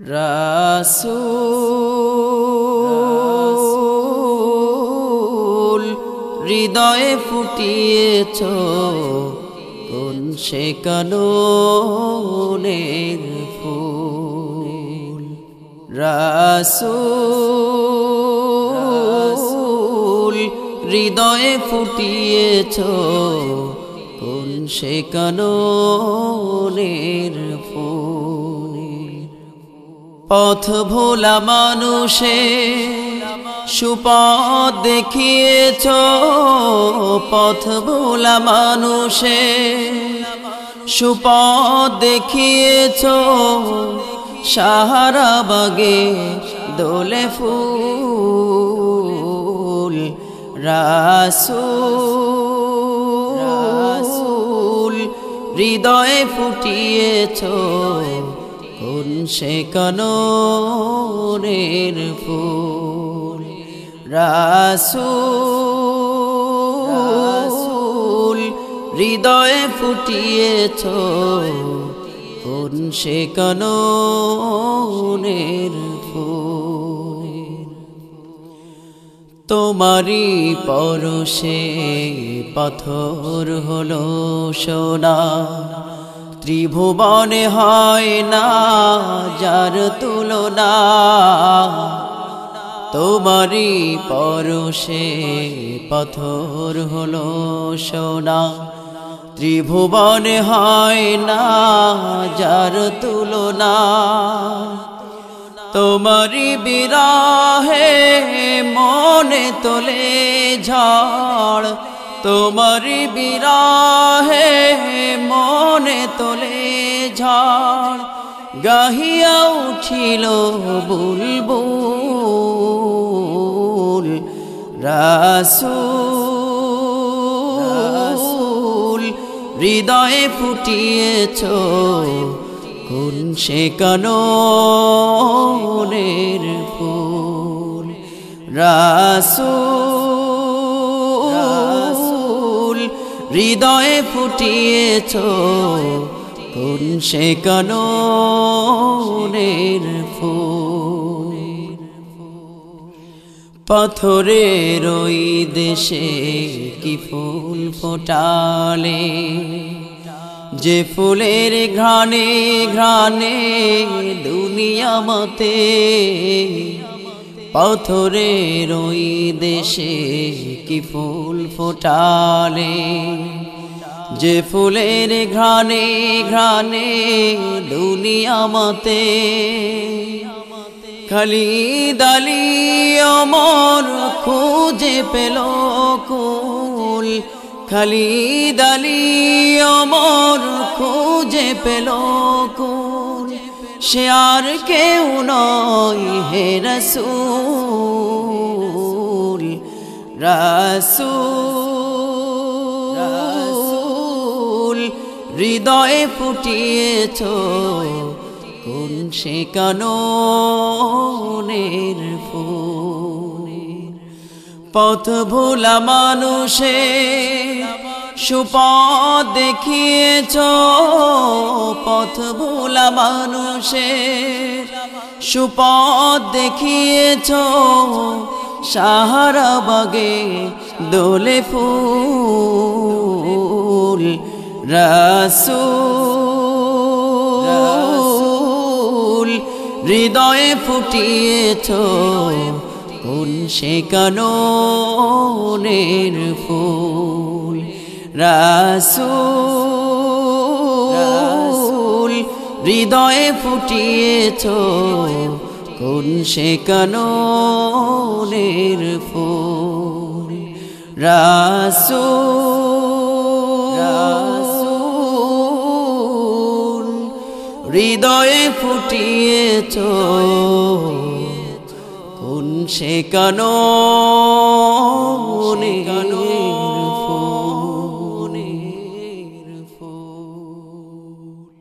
রাসূল হৃদয়ে ফুটিয়েছ কোন সে কাননের ফুল? রাসূল হৃদয়ে ফুটিয়েছ কোন সে কাননের ফুল? পথ ভোলা মানুষে, সুপথ দেখিয়েছ, পথ ভোলা মানুষে, সুপথ দেখিয়েছ, সাহারা বাগে দোলে ফুল, রাসূল হৃদয়ে ফুটিয়েছ। কোন সে কাননের ফুল, রাসূল হৃদয়ে ফুটিয়েছ কোন সে কাননের ফুল। তোমারি পরশে পাথর হলো সোনা। ত্রিভুবনে হয় না, যার তুলনা তোমারি পরশে পাথর হলো সোনা। ত্রিভুবনে হয় না, যার তুলনা তোমারি বিরাহে মনে তোলে ঝড়। তোমারি বিরাহে গাহিয়া উঠিল বুলবুল। রাসূল, হৃদয়ে ফুটিয়েছ কোন সে কাননের ফুল। রাসূল, হৃদয়ে ফুটিয়েছ কোন সে কাননের ফুল। পাথরের ওই দেশে কি ফুল ফোটালে? যে ফুলের ঘ্রাণে ঘ্রাণে দুনিয়া মতে, পাথরের ওই দেশে কি ফুল ফোটালে? যে ফুলের ঘ্রাণে ঘ্রাণে দুনিয়া মতে খালি দালি অমর খুঁজে পেল কুল। খালি দালি অমর খুঁজে পেল কুল। সে আর কেউ নয় হে রসুল রসুল। হৃদয়ে ফুটিয়েছ, কোন সে কাননের ফুল? পথ ভোলা মানুষে সুপথ দেখিয়েছ, পথ ভোলা মানুষে সুপথ দেখিয়েছ, সাহারা বাগে দোলে ফুল। রাসূল, হৃদয়ে ফুটিয়েছ। কোন সে কাননের ফুল? রাসূল, হৃদয়ে ফুটিয়েছ। কোন সে কাননের ফুল? রাসূল হৃদয়ে ফুটিয়েছ। কোন সে কাননে